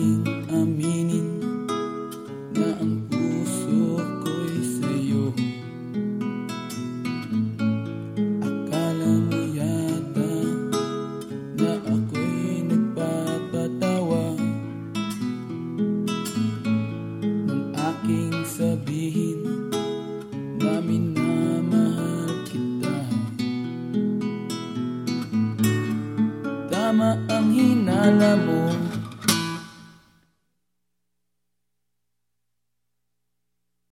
aking aminin na ang puso ko'y sa'yo. Akala mo yata na ako'y nagpapatawa. Nung aking sabihin na minamahal kita. Tama ang hinala mo